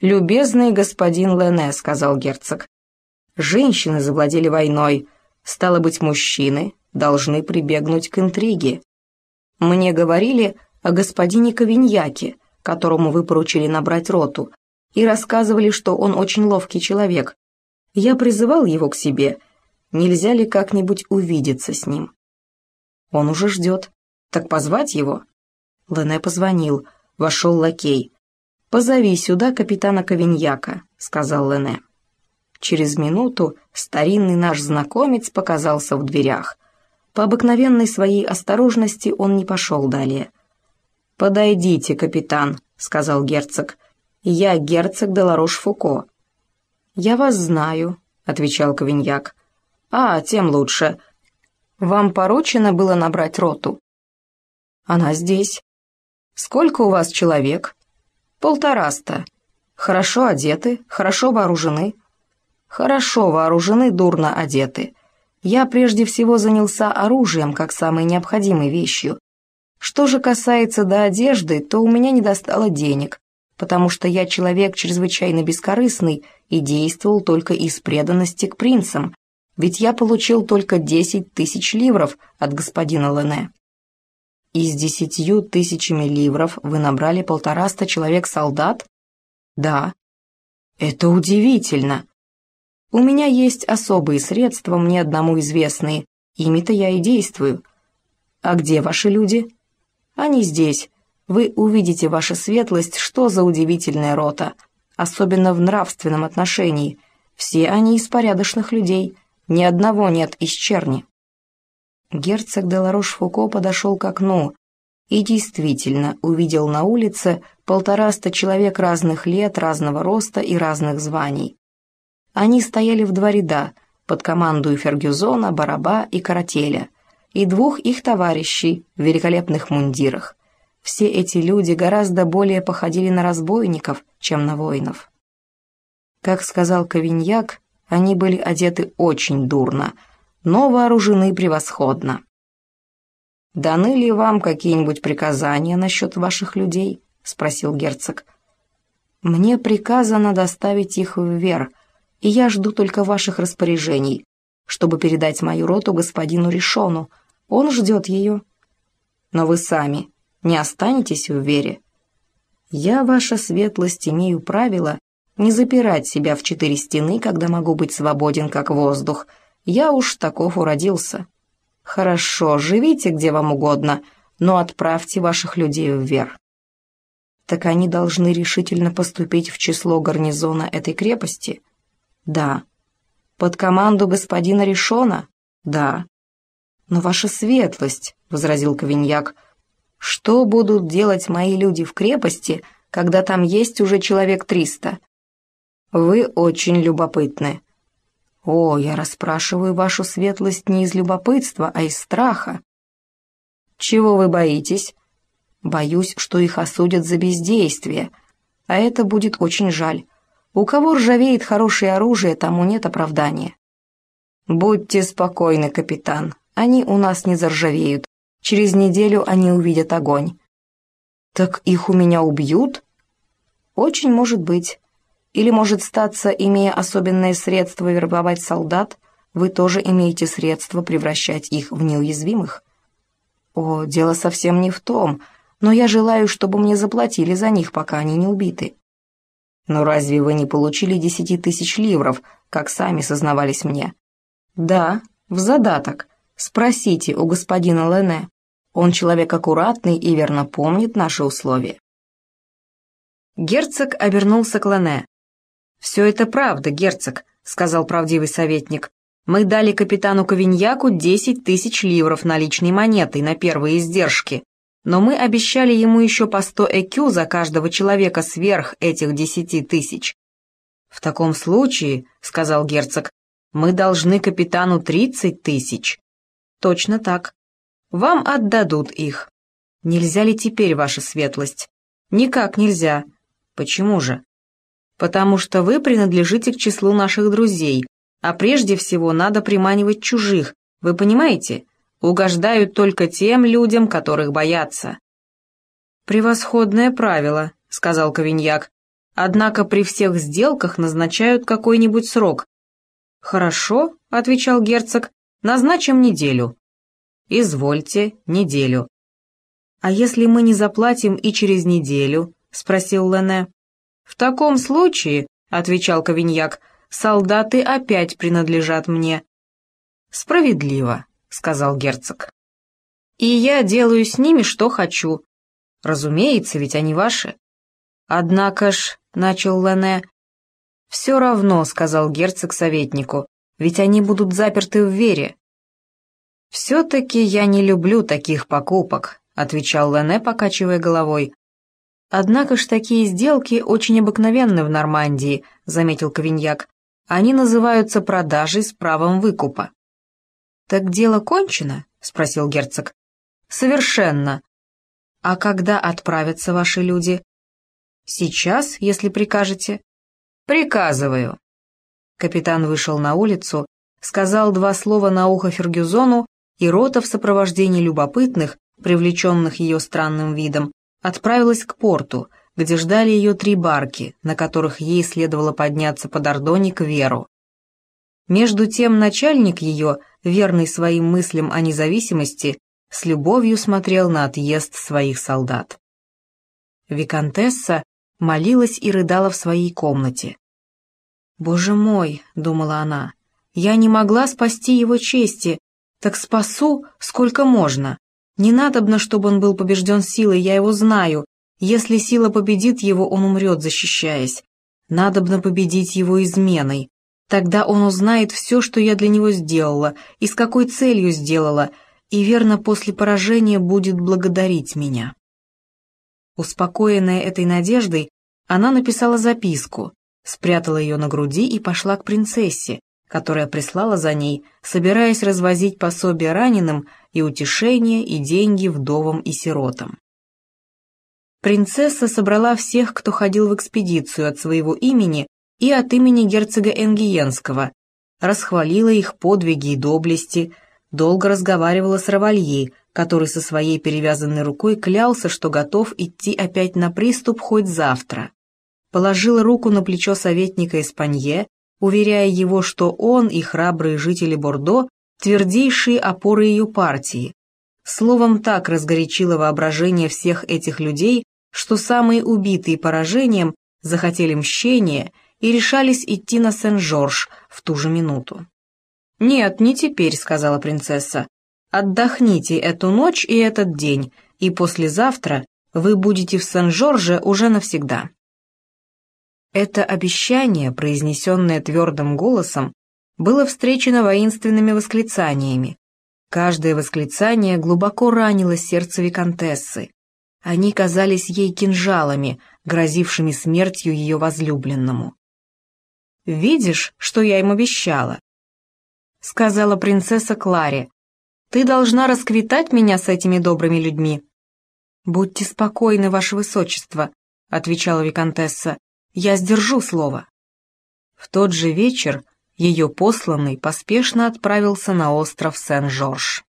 «Любезный господин Лене», — сказал герцог, — «женщины завладели войной, стало быть, мужчины должны прибегнуть к интриге. Мне говорили о господине Ковиньяке, которому вы поручили набрать роту, и рассказывали, что он очень ловкий человек. Я призывал его к себе. Нельзя ли как-нибудь увидеться с ним? Он уже ждет. Так позвать его? Лене позвонил. Вошел лакей. «Позови сюда капитана Ковиньяка», — сказал Лене. Через минуту старинный наш знакомец показался в дверях. По обыкновенной своей осторожности он не пошел далее. «Подойдите, капитан», — сказал герцог. «Я герцог де Ларош-Фуко». «Я вас знаю», — отвечал Ковиньяк. «А, тем лучше. Вам поручено было набрать роту?» «Она здесь». «Сколько у вас человек?» «Полтораста. Хорошо одеты, хорошо вооружены». «Хорошо вооружены, дурно одеты. Я прежде всего занялся оружием, как самой необходимой вещью. Что же касается до одежды, то у меня не достало денег, потому что я человек чрезвычайно бескорыстный и действовал только из преданности к принцам, ведь я получил только десять тысяч ливров от господина Лене. И с десятью тысячами ливров вы набрали полтораста человек-солдат? Да. Это удивительно. У меня есть особые средства, мне одному известные, ими-то я и действую. А где ваши люди? Они здесь. Вы увидите, ваша светлость, что за удивительная рота, особенно в нравственном отношении. Все они из порядочных людей, ни одного нет из черни. Герцог де Ларош-Фуко подошел к окну и действительно увидел на улице полтораста человек разных лет, разного роста и разных званий. Они стояли в два ряда, под командой Фергюзона, Бараба и Карателя, и двух их товарищей в великолепных мундирах. Все эти люди гораздо более походили на разбойников, чем на воинов. Как сказал Ковиньяк, они были одеты очень дурно – но вооружены превосходно. «Даны ли вам какие-нибудь приказания насчет ваших людей?» — спросил герцог. «Мне приказано доставить их в Вер, и я жду только ваших распоряжений, чтобы передать мою роту господину Ришону. Он ждет ее. Но вы сами не останетесь в Вере. Я, ваша светлость, имею правило не запирать себя в четыре стены, когда могу быть свободен, как воздух, — я уж таков уродился. Хорошо, живите где вам угодно, но отправьте ваших людей вверх. Так они должны решительно поступить в число гарнизона этой крепости? Да. Под команду господина Решона? Да. Но ваша светлость, — возразил Ковиньяк, — что будут делать мои люди в крепости, когда там есть уже человек триста? Вы очень любопытны. «О, я расспрашиваю вашу светлость не из любопытства, а из страха». «Чего вы боитесь?» «Боюсь, что их осудят за бездействие, а это будет очень жаль. У кого ржавеет хорошее оружие, тому нет оправдания». «Будьте спокойны, капитан, они у нас не заржавеют. Через неделю они увидят огонь». «Так их у меня убьют?» «Очень может быть. Или, может статься, имея особенные средства вербовать солдат, вы тоже имеете средства превращать их в неуязвимых? О, дело совсем не в том, но я желаю, чтобы мне заплатили за них, пока они не убиты. Но разве вы не получили десяти тысяч ливров, как сами сознавались мне? Да, в задаток. Спросите у господина Лене. Он человек аккуратный и верно помнит наши условия. Герцог обернулся к Лене. «Все это правда, герцог», — сказал правдивый советник. «Мы дали капитану Ковиньяку десять тысяч ливров наличной монетой на первые издержки, но мы обещали ему еще по сто экю за каждого человека сверх этих десяти тысяч». «В таком случае», — сказал герцог, — «мы должны капитану тридцать тысяч». «Точно так. Вам отдадут их. Нельзя ли теперь, ваша светлость?» «Никак нельзя. Почему же?» Потому что вы принадлежите к числу наших друзей, а прежде всего надо приманивать чужих, вы понимаете? Угождают только тем людям, которых боятся». «Превосходное правило», — сказал Ковиньяк. Однако при всех сделках назначают какой-нибудь срок. «Хорошо», — отвечал герцог, — «назначим неделю». «Извольте, неделю». «А если мы не заплатим и через неделю?» — спросил Лене. «В таком случае», — отвечал Ковиньяк, — «солдаты опять принадлежат мне». «Справедливо», — сказал герцог. «И я делаю с ними, что хочу. Разумеется, ведь они ваши». «Однако ж», — начал Лене. «Все равно», — сказал герцог советнику, — «ведь они будут заперты в вере». «Все-таки я не люблю таких покупок», — отвечал Лене, покачивая головой. «Однако ж такие сделки очень обыкновенны в Нормандии», — заметил Ковиньяк. «Они называются продажей с правом выкупа». «Так дело кончено?» — спросил герцог. «Совершенно. А когда отправятся ваши люди?» «Сейчас, если прикажете». «Приказываю». Капитан вышел на улицу, сказал два слова на ухо Фергюзону, и рота в сопровождении любопытных, привлеченных ее странным видом, отправилась к порту, где ждали ее три барки, на которых ей следовало подняться по Дордоне к Веру. Между тем начальник ее, верный своим мыслям о независимости, с любовью смотрел на отъезд своих солдат. Викантесса молилась и рыдала в своей комнате. «Боже мой», — думала она, — «я не могла спасти его чести, так спасу, сколько можно. Не надобно, чтобы он был побежден силой, я его знаю. Если сила победит его, он умрет, защищаясь. Надобно победить его изменой. Тогда он узнает все, что я для него сделала, и с какой целью сделала, и верно после поражения будет благодарить меня. Успокоенная этой надеждой, она написала записку, спрятала ее на груди и пошла к принцессе, которая прислала за ней, собираясь развозить пособие раненым и утешение, и деньги вдовам и сиротам. Принцесса собрала всех, кто ходил в экспедицию от своего имени и от имени герцога Энгиенского, расхвалила их подвиги и доблести, долго разговаривала с Равалье, который со своей перевязанной рукой клялся, что готов идти опять на приступ хоть завтра. Положила руку на плечо советника Испанье, уверяя его, что он и храбрые жители Бордо – твердейшие опоры ее партии. Словом, так разгорячило воображение всех этих людей, что самые убитые поражением захотели мщения и решались идти на Сен-Жорж в ту же минуту. «Нет, не теперь», — сказала принцесса. «Отдохните эту ночь и этот день, и послезавтра вы будете в Сен-Жорже уже навсегда». Это обещание, произнесенное твердым голосом, было встречено воинственными восклицаниями. Каждое восклицание глубоко ранило сердце виконтессы. Они казались ей кинжалами, грозившими смертью ее возлюбленному. «Видишь, что я им обещала?» — сказала принцесса Кларе. «Ты должна расквитать меня с этими добрыми людьми». «Будьте спокойны, ваше высочество», — отвечала виконтесса. Я сдержу слово». В тот же вечер ее посланный поспешно отправился на остров Сен-Жорж.